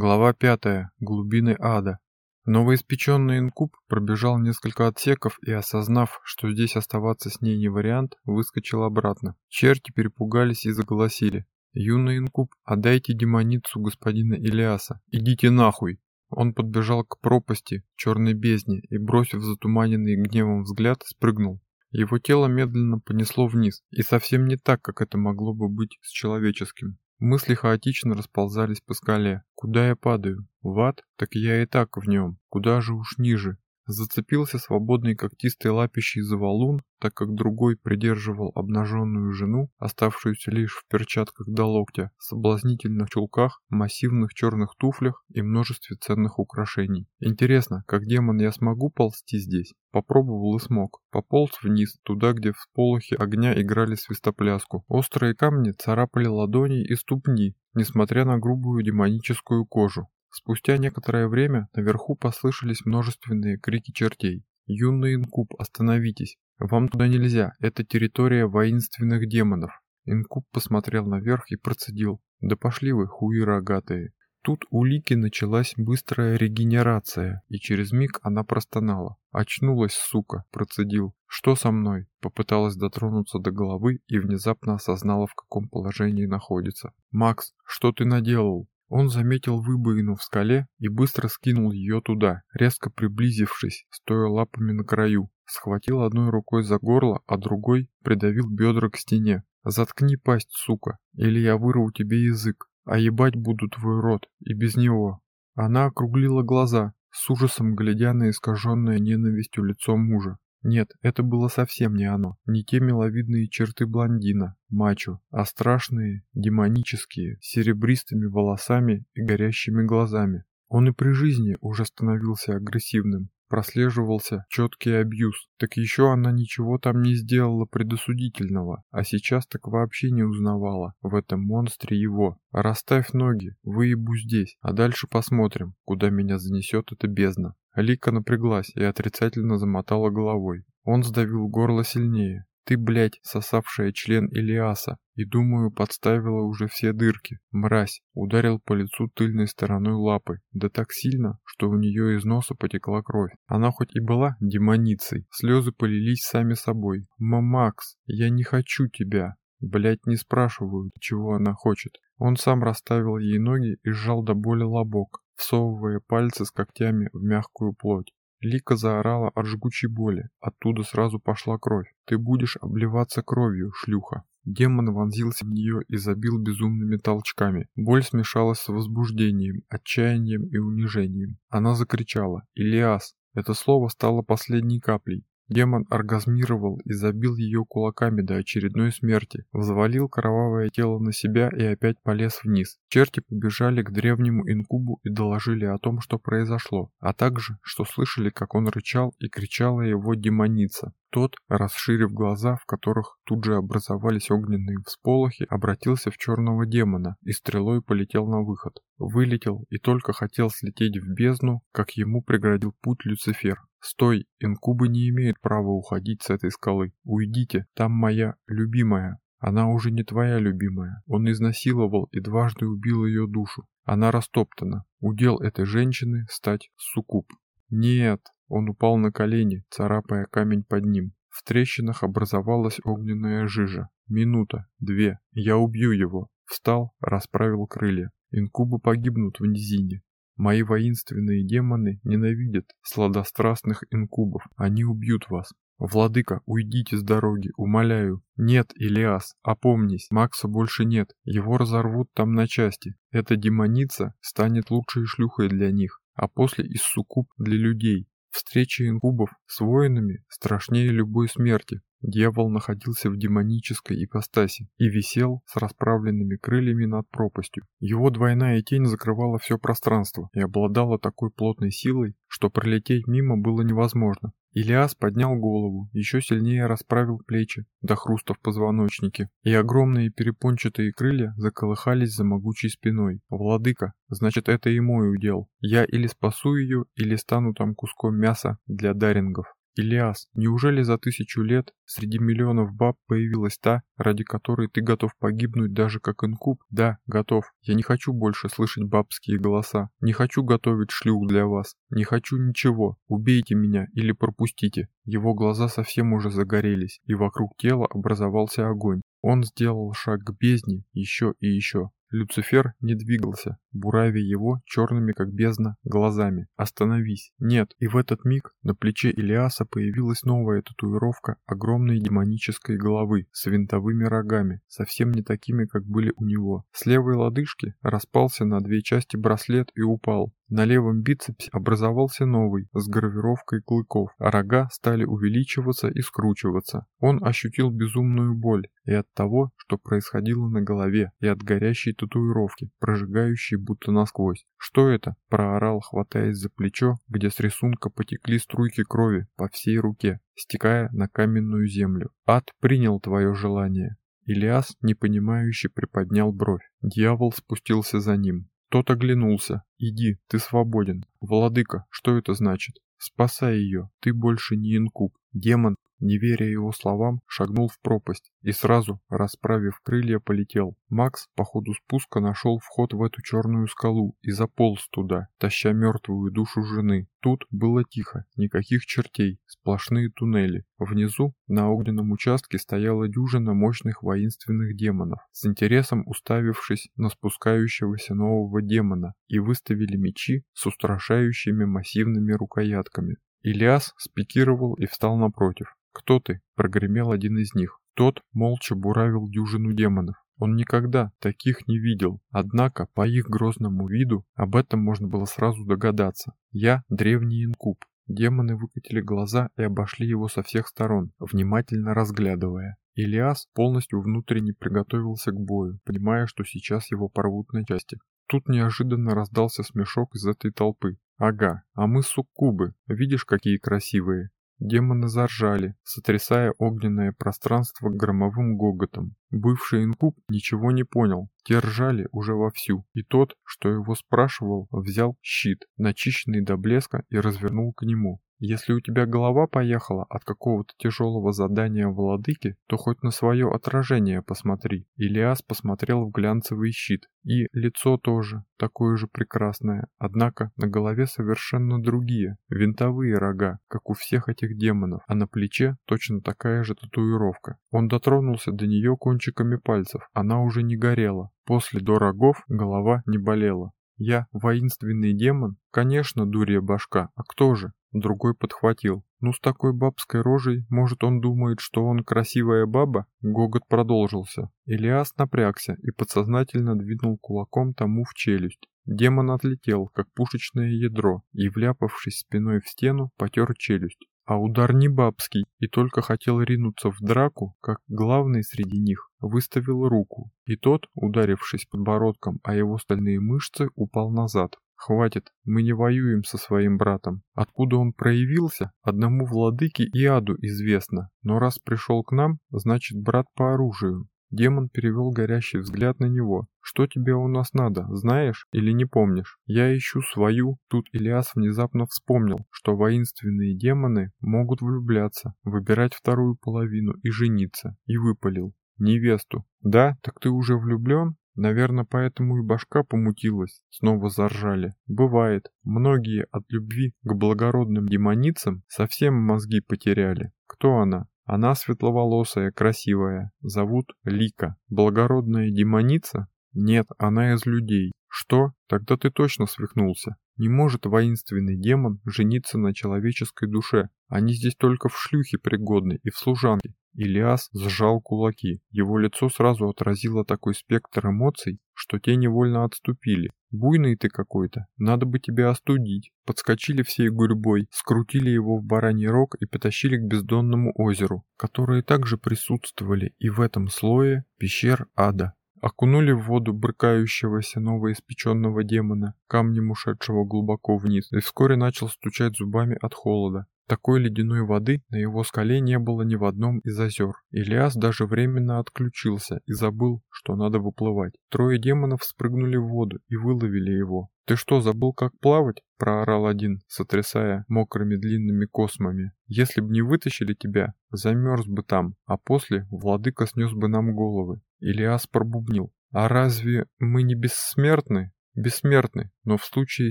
Глава 5. Глубины ада. Новоиспеченный инкуб пробежал несколько отсеков и, осознав, что здесь оставаться с ней не вариант, выскочил обратно. Черти перепугались и заголосили. «Юный инкуб, отдайте демоницу господина Илиаса. Идите нахуй!» Он подбежал к пропасти, черной бездне, и, бросив затуманенный гневом взгляд, спрыгнул. Его тело медленно понесло вниз, и совсем не так, как это могло бы быть с человеческим. Мысли хаотично расползались по скале. Куда я падаю? В ад? Так я и так в нем. Куда же уж ниже? Зацепился свободной когтистой лапищей за валун, так как другой придерживал обнаженную жену, оставшуюся лишь в перчатках до локтя, соблазнительных чулках, массивных черных туфлях и множестве ценных украшений. Интересно, как демон я смогу ползти здесь? Попробовал и смог. Пополз вниз, туда, где в сполохе огня играли свистопляску. Острые камни царапали ладони и ступни, несмотря на грубую демоническую кожу. Спустя некоторое время наверху послышались множественные крики чертей. «Юный инкуб, остановитесь! Вам туда нельзя, это территория воинственных демонов!» Инкуб посмотрел наверх и процедил. «Да пошли вы, хуи рогатые!» Тут у Лики началась быстрая регенерация, и через миг она простонала. «Очнулась, сука!» – процедил. «Что со мной?» – попыталась дотронуться до головы и внезапно осознала, в каком положении находится. «Макс, что ты наделал?» Он заметил выбоину в скале и быстро скинул ее туда, резко приблизившись, стоя лапами на краю. Схватил одной рукой за горло, а другой придавил бедра к стене. «Заткни пасть, сука, или я вырву тебе язык, а ебать буду твой рот, и без него». Она округлила глаза, с ужасом глядя на искаженное ненавистью лицо мужа. Нет, это было совсем не оно. Не те миловидные черты блондина, мачо, а страшные, демонические, серебристыми волосами и горящими глазами. Он и при жизни уже становился агрессивным, прослеживался четкий абьюз. Так еще она ничего там не сделала предосудительного, а сейчас так вообще не узнавала в этом монстре его. Расставь ноги, выебу здесь, а дальше посмотрим, куда меня занесет эта бездна. Лика напряглась и отрицательно замотала головой. Он сдавил горло сильнее. Ты, блядь, сосавшая член Илиаса, и, думаю, подставила уже все дырки. Мразь, ударил по лицу тыльной стороной лапы, да так сильно, что у нее из носа потекла кровь. Она хоть и была демоницей, слезы полились сами собой. «Мамакс, я не хочу тебя!» Блять, не спрашивают, чего она хочет. Он сам расставил ей ноги и сжал до боли лобок, всовывая пальцы с когтями в мягкую плоть. Лика заорала от жгучей боли. Оттуда сразу пошла кровь. «Ты будешь обливаться кровью, шлюха!» Демон вонзился в нее и забил безумными толчками. Боль смешалась с возбуждением, отчаянием и унижением. Она закричала «Илиас!». Это слово стало последней каплей. Демон оргазмировал и забил ее кулаками до очередной смерти, взвалил кровавое тело на себя и опять полез вниз. Черти побежали к древнему инкубу и доложили о том, что произошло, а также, что слышали, как он рычал и кричала его демоница. Тот, расширив глаза, в которых тут же образовались огненные всполохи, обратился в черного демона и стрелой полетел на выход. Вылетел и только хотел слететь в бездну, как ему преградил путь Люцифер. «Стой! Инкубы не имеют права уходить с этой скалы. Уйдите, там моя любимая. Она уже не твоя любимая. Он изнасиловал и дважды убил ее душу. Она растоптана. Удел этой женщины стать суккуб». «Нет!» Он упал на колени, царапая камень под ним. В трещинах образовалась огненная жижа. Минута, две. Я убью его. Встал, расправил крылья. Инкубы погибнут в низине. Мои воинственные демоны ненавидят сладострастных инкубов. Они убьют вас. Владыка, уйдите с дороги, умоляю. Нет, Илиас, опомнись, Макса больше нет. Его разорвут там на части. Эта демоница станет лучшей шлюхой для них, а после и суккуб для людей. Встреча инкубов с воинами страшнее любой смерти. Дьявол находился в демонической ипостаси и висел с расправленными крыльями над пропастью. Его двойная тень закрывала все пространство и обладала такой плотной силой, что пролететь мимо было невозможно. Илиас поднял голову, еще сильнее расправил плечи до хруста в позвоночнике, и огромные перепончатые крылья заколыхались за могучей спиной. «Владыка, значит это и мой удел. Я или спасу ее, или стану там куском мяса для дарингов». Илиас, неужели за тысячу лет среди миллионов баб появилась та, ради которой ты готов погибнуть даже как инкуб? Да, готов. Я не хочу больше слышать бабские голоса. Не хочу готовить шлюх для вас. Не хочу ничего. Убейте меня или пропустите. Его глаза совсем уже загорелись, и вокруг тела образовался огонь. Он сделал шаг к бездне еще и еще. Люцифер не двигался, буравя его черными как бездна глазами. «Остановись!» «Нет!» И в этот миг на плече Илиаса появилась новая татуировка огромной демонической головы с винтовыми рогами, совсем не такими, как были у него. С левой лодыжки распался на две части браслет и упал. На левом бицепсе образовался новый, с гравировкой клыков, а рога стали увеличиваться и скручиваться. Он ощутил безумную боль и от того, что происходило на голове, и от горящей татуировки, прожигающей будто насквозь. «Что это?» – проорал, хватаясь за плечо, где с рисунка потекли струйки крови по всей руке, стекая на каменную землю. «Ад принял твое желание». Илиас, непонимающе, приподнял бровь. Дьявол спустился за ним. Тот оглянулся. «Иди, ты свободен. Владыка, что это значит? Спасай ее, ты больше не инкуб». Демон, не веря его словам, шагнул в пропасть и сразу, расправив крылья, полетел. Макс по ходу спуска нашел вход в эту черную скалу и заполз туда, таща мертвую душу жены. Тут было тихо, никаких чертей, сплошные туннели. Внизу, на огненном участке, стояла дюжина мощных воинственных демонов, с интересом уставившись на спускающегося нового демона, и выставили мечи с устрашающими массивными рукоятками. Ильяс спикировал и встал напротив. «Кто ты?» – прогремел один из них. Тот молча буравил дюжину демонов. Он никогда таких не видел, однако по их грозному виду об этом можно было сразу догадаться. Я древний инкуб. Демоны выкатили глаза и обошли его со всех сторон, внимательно разглядывая. Илиас полностью внутренне приготовился к бою, понимая, что сейчас его порвут на части. Тут неожиданно раздался смешок из этой толпы. «Ага, а мы суккубы, видишь, какие красивые!» Демоны заржали, сотрясая огненное пространство громовым гоготом. Бывший инкуб ничего не понял, те ржали уже вовсю, и тот, что его спрашивал, взял щит, начищенный до блеска и развернул к нему. Если у тебя голова поехала от какого-то тяжелого задания владыки, то хоть на свое отражение посмотри. Илиас посмотрел в глянцевый щит. И лицо тоже, такое же прекрасное, однако на голове совершенно другие, винтовые рога, как у всех этих демонов, а на плече точно такая же татуировка. Он дотронулся до нее кончиками пальцев, она уже не горела. После до рогов голова не болела. Я воинственный демон? Конечно, дурья башка, а кто же? Другой подхватил. Ну с такой бабской рожей, может он думает, что он красивая баба? Гогот продолжился. Илиас напрягся и подсознательно двинул кулаком тому в челюсть. Демон отлетел, как пушечное ядро, и, вляпавшись спиной в стену, потер челюсть. А удар не бабский, и только хотел ринуться в драку, как главный среди них выставил руку, и тот, ударившись подбородком о его стальные мышцы, упал назад. Хватит, мы не воюем со своим братом. Откуда он проявился, одному владыке и аду известно, но раз пришел к нам, значит брат по оружию. Демон перевел горящий взгляд на него. «Что тебе у нас надо, знаешь или не помнишь? Я ищу свою». Тут Илиас внезапно вспомнил, что воинственные демоны могут влюбляться, выбирать вторую половину и жениться, и выпалил. «Невесту». «Да? Так ты уже влюблен?» Наверное, поэтому и башка помутилась, снова заржали. Бывает, многие от любви к благородным демоницам совсем мозги потеряли. Кто она? Она светловолосая, красивая. Зовут Лика. Благородная демоница? Нет, она из людей. Что? Тогда ты точно свихнулся. Не может воинственный демон жениться на человеческой душе. Они здесь только в шлюхе пригодны и в служанке. Илиас сжал кулаки. Его лицо сразу отразило такой спектр эмоций, что те невольно отступили. «Буйный ты какой-то, надо бы тебя остудить». Подскочили всей гурьбой, скрутили его в бараний рог и потащили к бездонному озеру, которые также присутствовали и в этом слое пещер ада. Окунули в воду брыкающегося новоиспеченного демона, камнем ушедшего глубоко вниз, и вскоре начал стучать зубами от холода. Такой ледяной воды на его скале не было ни в одном из озер. Илиас даже временно отключился и забыл, что надо выплывать. Трое демонов спрыгнули в воду и выловили его. «Ты что, забыл, как плавать?» – проорал один, сотрясая мокрыми длинными космами. «Если б не вытащили тебя, замерз бы там, а после владыка снес бы нам головы». Илиас пробубнил. «А разве мы не бессмертны?» «Бессмертны, но в случае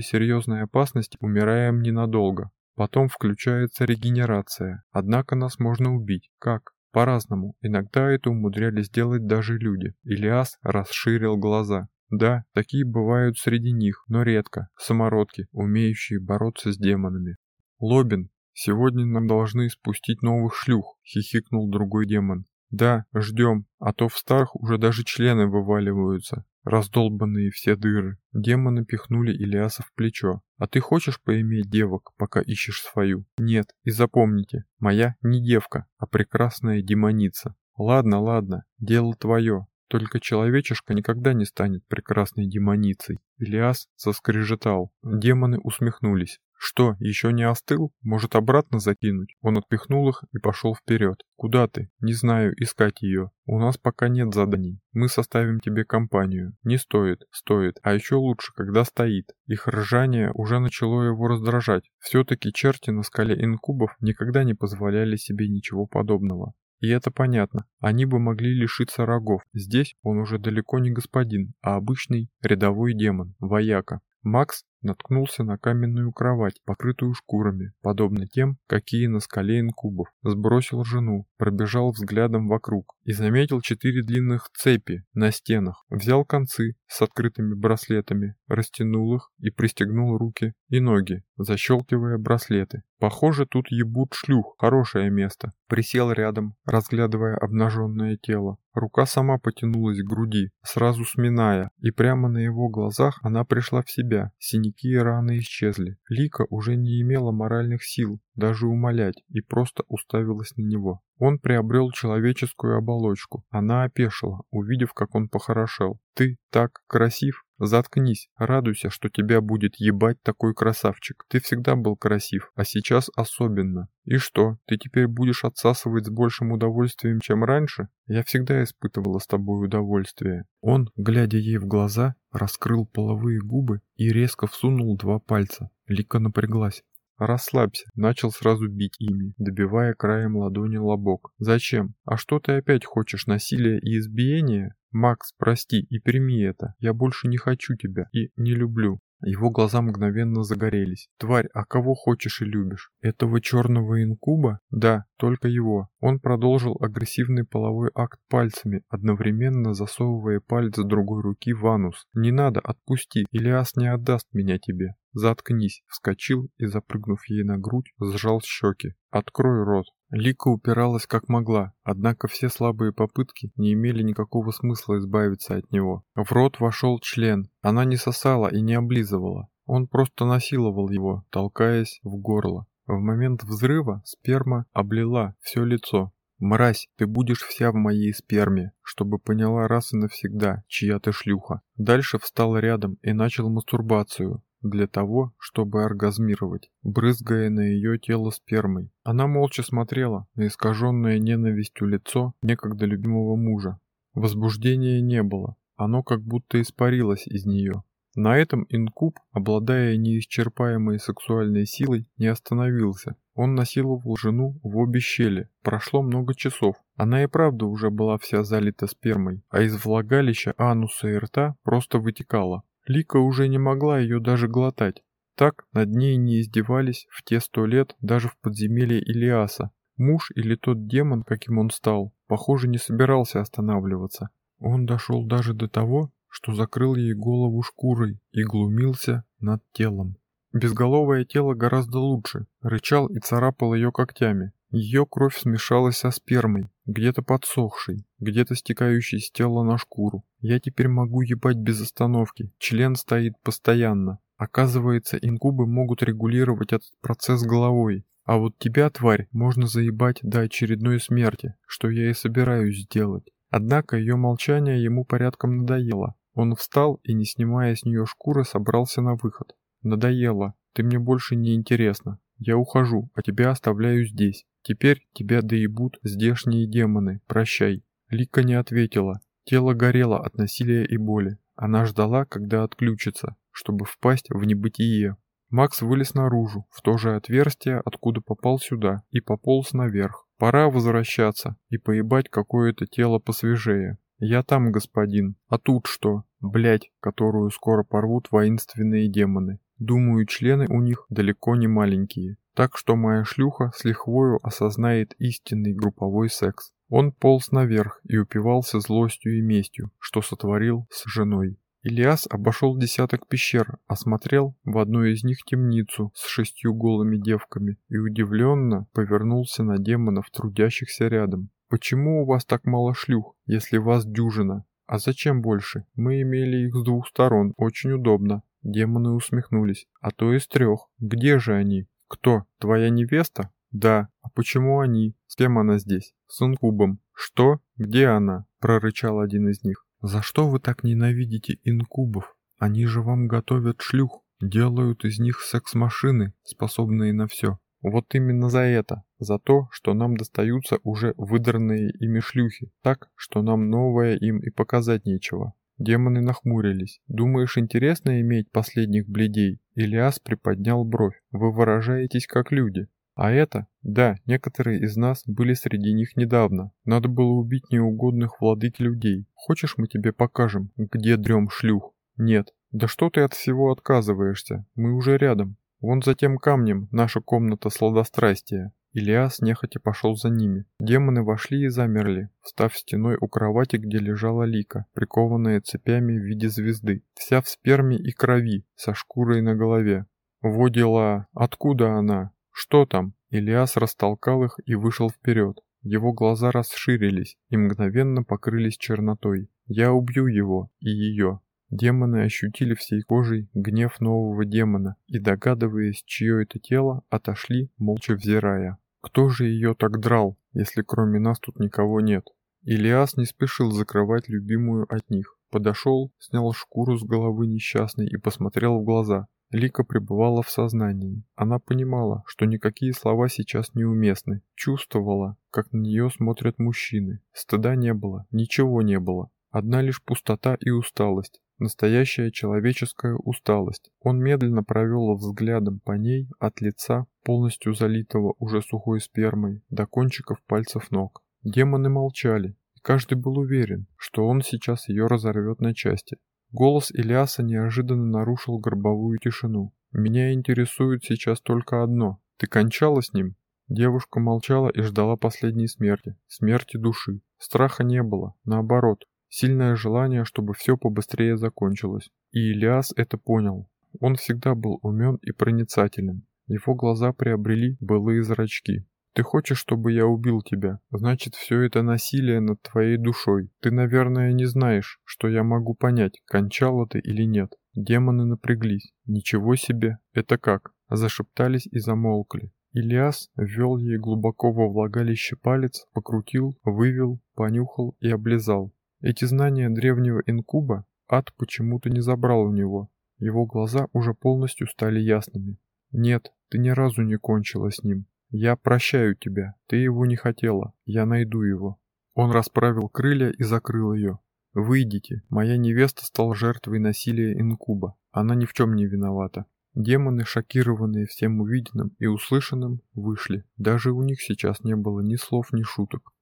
серьезной опасности умираем ненадолго. Потом включается регенерация. Однако нас можно убить. Как? По-разному. Иногда это умудрялись делать даже люди. Илиас расширил глаза. Да, такие бывают среди них, но редко. Самородки, умеющие бороться с демонами. Лобин, сегодня нам должны спустить новых шлюх, хихикнул другой демон. Да, ждем, а то в старых уже даже члены вываливаются раздолбанные все дыры. Демоны пихнули Илиаса в плечо. «А ты хочешь поиметь девок, пока ищешь свою?» «Нет, и запомните, моя не девка, а прекрасная демоница». «Ладно, ладно, дело твое, только человечишка никогда не станет прекрасной демоницей. Илиас соскрежетал. Демоны усмехнулись. Что, еще не остыл? Может обратно закинуть? Он отпихнул их и пошел вперед. Куда ты? Не знаю, искать ее. У нас пока нет заданий. Мы составим тебе компанию. Не стоит, стоит. А еще лучше, когда стоит. Их ржание уже начало его раздражать. Все-таки черти на скале инкубов никогда не позволяли себе ничего подобного. И это понятно, они бы могли лишиться рогов. Здесь он уже далеко не господин, а обычный рядовой демон, вояка. Макс наткнулся на каменную кровать, покрытую шкурами, подобно тем, какие на скале инкубов. Сбросил жену, пробежал взглядом вокруг и заметил четыре длинных цепи на стенах. Взял концы с открытыми браслетами, растянул их и пристегнул руки и ноги, защелкивая браслеты. Похоже, тут ебут шлюх, хорошее место. Присел рядом, разглядывая обнаженное тело. Рука сама потянулась к груди, сразу сминая, и прямо на его глазах она пришла в себя. Синяки и раны исчезли. Лика уже не имела моральных сил даже умолять и просто уставилась на него. Он приобрел человеческую оболочку. Она опешила, увидев, как он похорошел. «Ты так красив!» Заткнись, радуйся, что тебя будет ебать такой красавчик. Ты всегда был красив, а сейчас особенно. И что, ты теперь будешь отсасывать с большим удовольствием, чем раньше? Я всегда испытывала с тобой удовольствие. Он, глядя ей в глаза, раскрыл половые губы и резко всунул два пальца. Лика напряглась. «Расслабься», начал сразу бить ими, добивая краем ладони лобок. «Зачем? А что ты опять хочешь, насилия и избиения? Макс, прости и прими это. Я больше не хочу тебя и не люблю. Его глаза мгновенно загорелись. «Тварь, а кого хочешь и любишь? Этого черного инкуба? Да, только его». Он продолжил агрессивный половой акт пальцами, одновременно засовывая палец другой руки в анус. «Не надо, отпусти, Илиас не отдаст меня тебе». «Заткнись!» Вскочил и, запрыгнув ей на грудь, сжал щеки. «Открой рот!» Лика упиралась как могла, однако все слабые попытки не имели никакого смысла избавиться от него. В рот вошел член. Она не сосала и не облизывала. Он просто насиловал его, толкаясь в горло. В момент взрыва сперма облила все лицо. «Мразь, ты будешь вся в моей сперме, чтобы поняла раз и навсегда, чья ты шлюха». Дальше встал рядом и начал мастурбацию, для того, чтобы оргазмировать, брызгая на ее тело спермой. Она молча смотрела на искаженное ненавистью лицо некогда любимого мужа. Возбуждения не было, оно как будто испарилось из нее. На этом инкуб, обладая неисчерпаемой сексуальной силой, не остановился. Он насиловал жену в обе щели. Прошло много часов. Она и правда уже была вся залита спермой, а из влагалища, ануса и рта просто вытекала. Лика уже не могла ее даже глотать. Так над ней не издевались в те сто лет даже в подземелье Илиаса. Муж или тот демон, каким он стал, похоже, не собирался останавливаться. Он дошел даже до того, что закрыл ей голову шкурой и глумился над телом. Безголовое тело гораздо лучше, рычал и царапал ее когтями. Ее кровь смешалась со спермой, где-то подсохшей, где-то стекающей с тела на шкуру. Я теперь могу ебать без остановки, член стоит постоянно. Оказывается, инкубы могут регулировать этот процесс головой. А вот тебя, тварь, можно заебать до очередной смерти, что я и собираюсь сделать. Однако ее молчание ему порядком надоело. Он встал и, не снимая с нее шкуры, собрался на выход. «Надоело. Ты мне больше не интересна. Я ухожу, а тебя оставляю здесь. Теперь тебя доебут здешние демоны, прощай». Лика не ответила. Тело горело от насилия и боли. Она ждала, когда отключится, чтобы впасть в небытие. Макс вылез наружу, в то же отверстие, откуда попал сюда, и пополз наверх. Пора возвращаться и поебать какое-то тело посвежее. Я там, господин. А тут что? Блять, которую скоро порвут воинственные демоны. Думаю, члены у них далеко не маленькие. Так что моя шлюха с лихвою осознает истинный групповой секс. Он полз наверх и упивался злостью и местью, что сотворил с женой. Ильяс обошел десяток пещер, осмотрел в одной из них темницу с шестью голыми девками и удивленно повернулся на демонов, трудящихся рядом. «Почему у вас так мало шлюх, если вас дюжина? А зачем больше? Мы имели их с двух сторон, очень удобно». Демоны усмехнулись. «А то из трех. Где же они? Кто? Твоя невеста?» «Да. А почему они? С кем она здесь?» «С инкубом». «Что? Где она?» – прорычал один из них. «За что вы так ненавидите инкубов? Они же вам готовят шлюх, делают из них секс-машины, способные на все. Вот именно за это, за то, что нам достаются уже выдранные ими шлюхи, так, что нам новое им и показать нечего. Демоны нахмурились. «Думаешь, интересно иметь последних бледей?» Илиас приподнял бровь. «Вы выражаетесь как люди. А это? Да, некоторые из нас были среди них недавно. Надо было убить неугодных владык людей. Хочешь, мы тебе покажем, где дрем шлюх? Нет. Да что ты от всего отказываешься? Мы уже рядом. Вон за тем камнем наша комната сладострастия. Илиас нехотя пошел за ними. Демоны вошли и замерли, встав стеной у кровати, где лежала Лика, прикованная цепями в виде звезды, вся в сперме и крови, со шкурой на голове. Во дела! Откуда она? Что там? Илиас растолкал их и вышел вперед. Его глаза расширились и мгновенно покрылись чернотой. «Я убью его и ее. Демоны ощутили всей кожей гнев нового демона и, догадываясь, чье это тело, отошли, молча взирая. Кто же ее так драл, если кроме нас тут никого нет? Илиас не спешил закрывать любимую от них. Подошел, снял шкуру с головы несчастной и посмотрел в глаза. Лика пребывала в сознании. Она понимала, что никакие слова сейчас неуместны. Чувствовала, как на нее смотрят мужчины. Стыда не было, ничего не было. Одна лишь пустота и усталость. Настоящая человеческая усталость. Он медленно провел взглядом по ней от лица, полностью залитого уже сухой спермой, до кончиков пальцев ног. Демоны молчали, и каждый был уверен, что он сейчас ее разорвет на части. Голос Илиаса неожиданно нарушил гробовую тишину. «Меня интересует сейчас только одно. Ты кончала с ним?» Девушка молчала и ждала последней смерти, смерти души. Страха не было, наоборот, Сильное желание, чтобы все побыстрее закончилось. И Илиас это понял. Он всегда был умен и проницателен. Его глаза приобрели былые зрачки. «Ты хочешь, чтобы я убил тебя? Значит, все это насилие над твоей душой. Ты, наверное, не знаешь, что я могу понять, кончала ты или нет». Демоны напряглись. «Ничего себе! Это как?» Зашептались и замолкли. Ильяс ввел ей глубоко во влагалище палец, покрутил, вывел, понюхал и облизал. Эти знания древнего инкуба ад почему-то не забрал у него. Его глаза уже полностью стали ясными. «Нет, ты ни разу не кончила с ним. Я прощаю тебя. Ты его не хотела. Я найду его». Он расправил крылья и закрыл ее. «Выйдите. Моя невеста стала жертвой насилия инкуба. Она ни в чем не виновата». Демоны, шокированные всем увиденным и услышанным, вышли. Даже у них сейчас не было ни слов, ни шуток.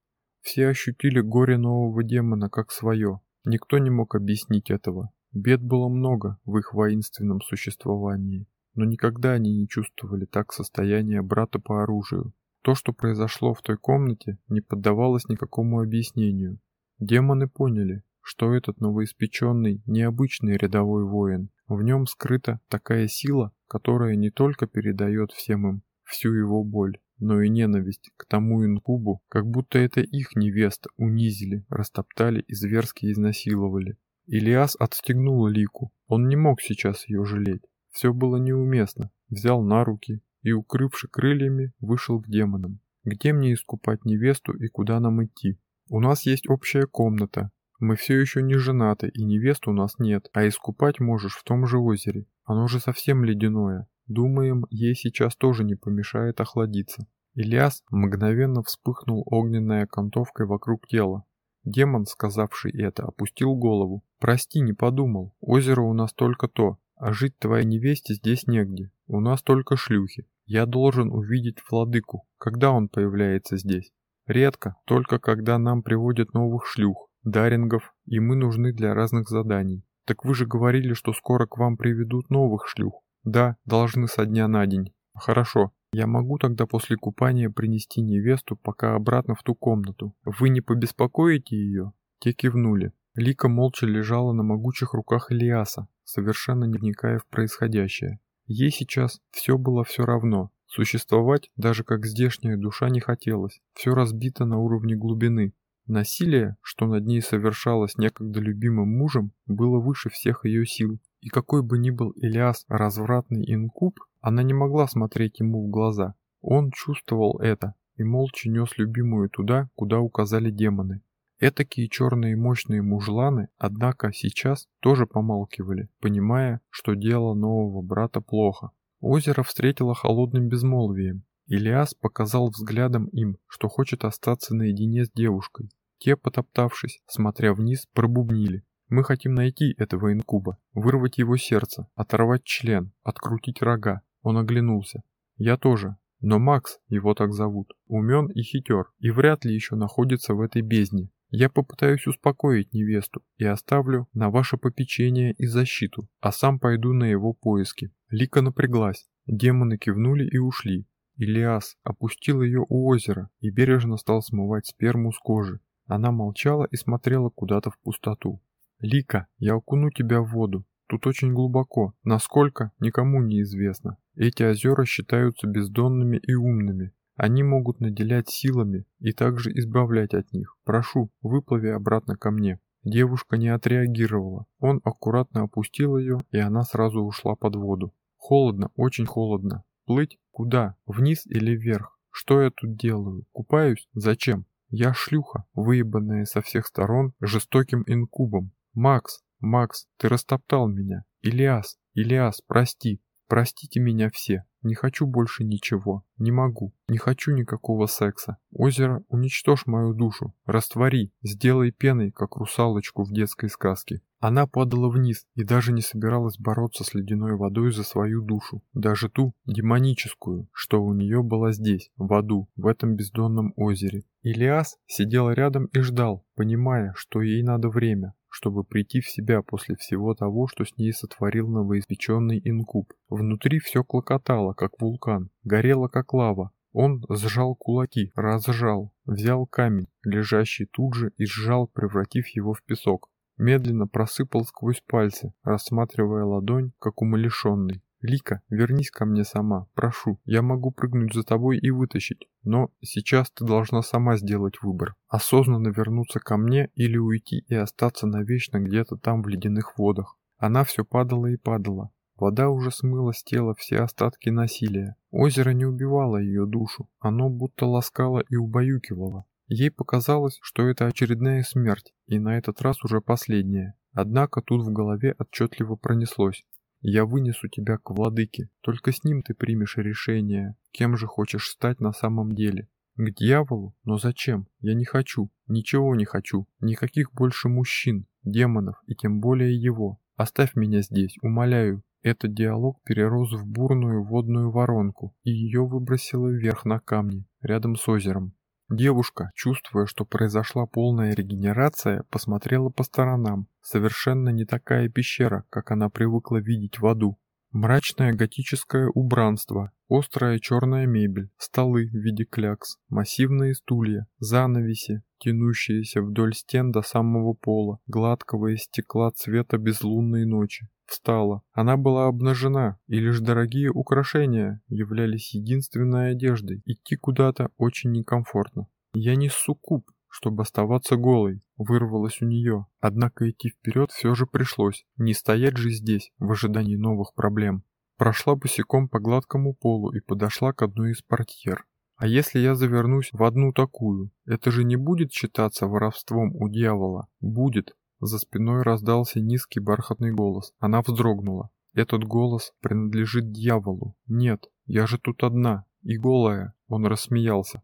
Все ощутили горе нового демона как свое. Никто не мог объяснить этого. Бед было много в их воинственном существовании, но никогда они не чувствовали так состояние брата по оружию. То, что произошло в той комнате, не поддавалось никакому объяснению. Демоны поняли, что этот новоиспеченный, необычный рядовой воин. В нем скрыта такая сила, которая не только передает всем им всю его боль, но и ненависть к тому инкубу, как будто это их невеста унизили, растоптали и зверски изнасиловали. Илиас отстегнул Лику, он не мог сейчас ее жалеть. Все было неуместно. Взял на руки и, укрывши крыльями, вышел к демонам. Где мне искупать невесту и куда нам идти? У нас есть общая комната. Мы все еще не женаты и невесты у нас нет, а искупать можешь в том же озере. Оно же совсем ледяное. Думаем, ей сейчас тоже не помешает охладиться. Ильяс мгновенно вспыхнул огненной окантовкой вокруг тела. Демон, сказавший это, опустил голову. «Прости, не подумал. Озеро у нас только то, а жить твоей невесте здесь негде. У нас только шлюхи. Я должен увидеть владыку, когда он появляется здесь. Редко, только когда нам приводят новых шлюх, дарингов, и мы нужны для разных заданий. Так вы же говорили, что скоро к вам приведут новых шлюх. Да, должны со дня на день. Хорошо, я могу тогда после купания принести невесту пока обратно в ту комнату. Вы не побеспокоите ее? Те кивнули. Лика молча лежала на могучих руках Илиаса, совершенно не вникая в происходящее. Ей сейчас все было все равно. Существовать, даже как здешняя душа, не хотелось. Все разбито на уровне глубины. Насилие, что над ней совершалось некогда любимым мужем, было выше всех ее сил. И какой бы ни был Илиас развратный инкуб, она не могла смотреть ему в глаза. Он чувствовал это и молча нес любимую туда, куда указали демоны. Этакие черные мощные мужланы, однако, сейчас тоже помалкивали, понимая, что дело нового брата плохо. Озеро встретило холодным безмолвием. Илиас показал взглядом им, что хочет остаться наедине с девушкой. Те, потоптавшись, смотря вниз, пробубнили. Мы хотим найти этого инкуба, вырвать его сердце, оторвать член, открутить рога, он оглянулся. Я тоже. Но Макс, его так зовут, умен и хитер, и вряд ли еще находится в этой бездне. Я попытаюсь успокоить невесту и оставлю на ваше попечение и защиту, а сам пойду на его поиски. Лика напряглась. Демоны кивнули и ушли. Илиас опустил ее у озера и бережно стал смывать сперму с кожи. Она молчала и смотрела куда-то в пустоту. «Лика, я окуну тебя в воду. Тут очень глубоко, насколько, никому не известно. Эти озера считаются бездонными и умными. Они могут наделять силами и также избавлять от них. Прошу, выплыви обратно ко мне». Девушка не отреагировала. Он аккуратно опустил ее, и она сразу ушла под воду. Холодно, очень холодно. Плыть? Куда? Вниз или вверх? Что я тут делаю? Купаюсь? Зачем? Я шлюха, выебанная со всех сторон жестоким инкубом. Макс, Макс, ты растоптал меня. Илиас, Илиас, прости. Простите меня все. Не хочу больше ничего. Не могу. Не хочу никакого секса. Озеро, уничтожь мою душу. Раствори. Сделай пеной, как русалочку в детской сказке. Она падала вниз и даже не собиралась бороться с ледяной водой за свою душу. Даже ту, демоническую, что у нее была здесь, в аду, в этом бездонном озере. Илиас сидел рядом и ждал, понимая, что ей надо время, чтобы прийти в себя после всего того, что с ней сотворил новоиспеченный инкуб. Внутри все клокотало, как вулкан, горело, как лава. Он сжал кулаки, разжал, взял камень, лежащий тут же, и сжал, превратив его в песок. Медленно просыпал сквозь пальцы, рассматривая ладонь, как умалишенный. Лика, вернись ко мне сама, прошу. Я могу прыгнуть за тобой и вытащить. Но сейчас ты должна сама сделать выбор. Осознанно вернуться ко мне или уйти и остаться навечно где-то там в ледяных водах. Она все падала и падала. Вода уже смыла с тела все остатки насилия. Озеро не убивало ее душу, оно будто ласкало и убаюкивало. Ей показалось, что это очередная смерть, и на этот раз уже последняя. Однако тут в голове отчетливо пронеслось. Я вынесу тебя к владыке, только с ним ты примешь решение, кем же хочешь стать на самом деле. К дьяволу? Но зачем? Я не хочу, ничего не хочу, никаких больше мужчин, демонов и тем более его. Оставь меня здесь, умоляю. Этот диалог перерос в бурную водную воронку, и ее выбросило вверх на камни, рядом с озером. Девушка, чувствуя, что произошла полная регенерация, посмотрела по сторонам. Совершенно не такая пещера, как она привыкла видеть в аду. Мрачное готическое убранство, острая черная мебель, столы в виде клякс, массивные стулья, занавеси, тянущиеся вдоль стен до самого пола, гладкого из стекла цвета безлунной ночи. Встала. Она была обнажена, и лишь дорогие украшения являлись единственной одеждой. Идти куда-то очень некомфортно. Я не суккуб, чтобы оставаться голой, вырвалось у нее. Однако идти вперед все же пришлось, не стоять же здесь, в ожидании новых проблем. Прошла босиком по гладкому полу и подошла к одной из портьер. А если я завернусь в одну такую, это же не будет считаться воровством у дьявола? Будет. За спиной раздался низкий бархатный голос. Она вздрогнула. Этот голос принадлежит дьяволу. Нет, я же тут одна, и голая. Он рассмеялся.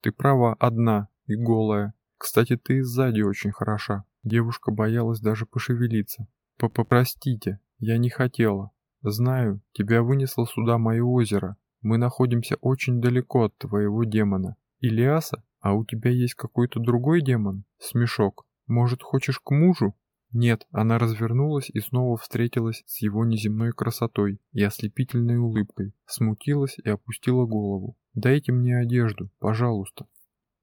Ты права, одна, и голая. Кстати, ты сзади очень хороша. Девушка боялась даже пошевелиться. Попростите, я не хотела. Знаю, тебя вынесло сюда мое озеро. Мы находимся очень далеко от твоего демона. Илиаса? А у тебя есть какой-то другой демон? Смешок. Может, хочешь к мужу? Нет, она развернулась и снова встретилась с его неземной красотой и ослепительной улыбкой, смутилась и опустила голову. «Дайте мне одежду, пожалуйста».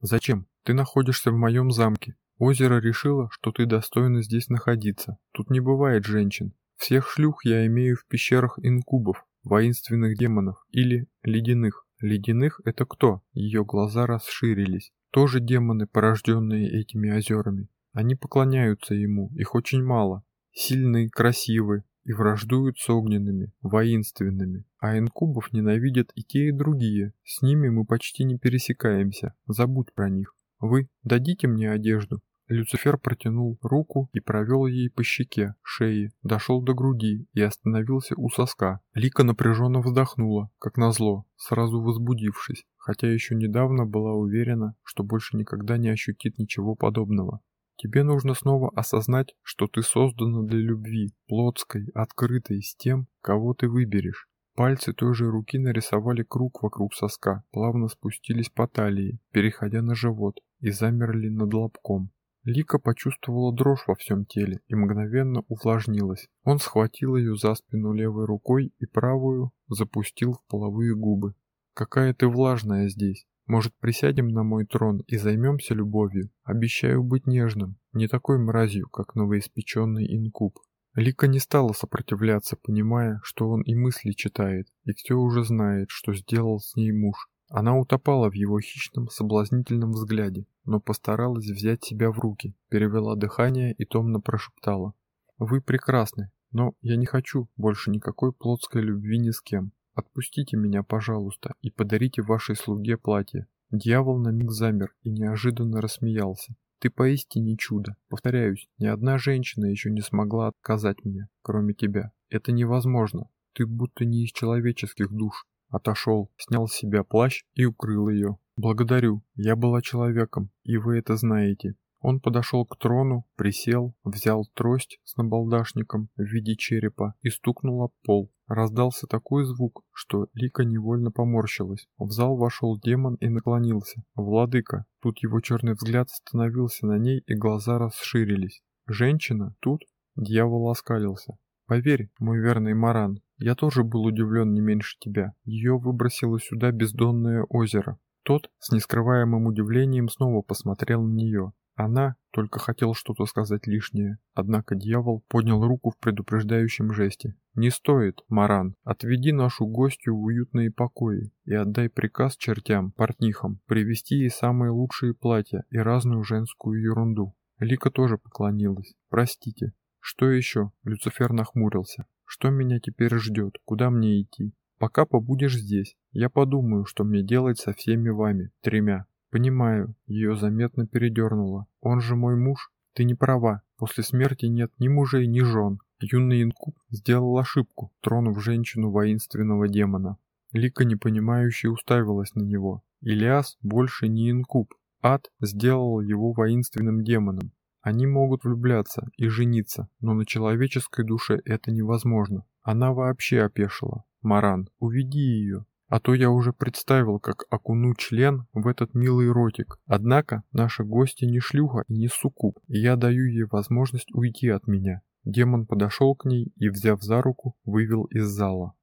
«Зачем? Ты находишься в моем замке. Озеро решило, что ты достойна здесь находиться. Тут не бывает женщин. Всех шлюх я имею в пещерах инкубов, воинственных демонов или ледяных. Ледяных — это кто? Ее глаза расширились. Тоже демоны, порожденные этими озерами. Они поклоняются ему, их очень мало. Сильные, красивые и враждуют с огненными, воинственными. А инкубов ненавидят и те, и другие. С ними мы почти не пересекаемся. Забудь про них. Вы дадите мне одежду? Люцифер протянул руку и провел ей по щеке, шее, дошел до груди и остановился у соска. Лика напряженно вздохнула, как назло, сразу возбудившись, хотя еще недавно была уверена, что больше никогда не ощутит ничего подобного. Тебе нужно снова осознать, что ты создана для любви, плотской, открытой, с тем, кого ты выберешь. Пальцы той же руки нарисовали круг вокруг соска, плавно спустились по талии, переходя на живот, и замерли над лобком. Лика почувствовала дрожь во всем теле и мгновенно увлажнилась. Он схватил ее за спину левой рукой и правую запустил в половые губы. «Какая ты влажная здесь! Может, присядем на мой трон и займемся любовью? Обещаю быть нежным, не такой мразью, как новоиспеченный инкуб». Лика не стала сопротивляться, понимая, что он и мысли читает, и все уже знает, что сделал с ней муж. Она утопала в его хищном, соблазнительном взгляде, но постаралась взять себя в руки, перевела дыхание и томно прошептала. «Вы прекрасны, но я не хочу больше никакой плотской любви ни с кем. Отпустите меня, пожалуйста, и подарите вашей слуге платье». Дьявол на миг замер и неожиданно рассмеялся. «Ты поистине чудо. Повторяюсь, ни одна женщина еще не смогла отказать мне, кроме тебя. Это невозможно. Ты будто не из человеческих душ. Отошел, снял с себя плащ и укрыл ее. «Благодарю, я была человеком, и вы это знаете». Он подошел к трону, присел, взял трость с набалдашником в виде черепа и стукнул об пол. Раздался такой звук, что Лика невольно поморщилась. В зал вошел демон и наклонился. «Владыка!» Тут его черный взгляд остановился на ней и глаза расширились. «Женщина? Тут?» Дьявол оскалился. «Поверь, мой верный Маран, я тоже был удивлен не меньше тебя. Ее выбросило сюда бездонное озеро. Тот с нескрываемым удивлением снова посмотрел на нее. Она только хотела что-то сказать лишнее, однако дьявол поднял руку в предупреждающем жесте. «Не стоит, Маран, отведи нашу гостью в уютные покои и отдай приказ чертям, портнихам, привезти ей самые лучшие платья и разную женскую ерунду». Лика тоже поклонилась. «Простите». «Что еще?» Люцифер нахмурился. Что меня теперь ждет? Куда мне идти? Пока побудешь здесь. Я подумаю, что мне делать со всеми вами, тремя. Понимаю, ее заметно передернуло. Он же мой муж. Ты не права. После смерти нет ни мужей, ни жен. Юный инкуб сделал ошибку, тронув женщину воинственного демона. Лика непонимающе уставилась на него. Илиас больше не инкуб. Ад сделал его воинственным демоном. Они могут влюбляться и жениться, но на человеческой душе это невозможно. Она вообще опешила. Маран, уведи ее. А то я уже представил, как окуну член в этот милый ротик. Однако наша гостья не шлюха и не суккуб, и я даю ей возможность уйти от меня. Демон подошел к ней и, взяв за руку, вывел из зала.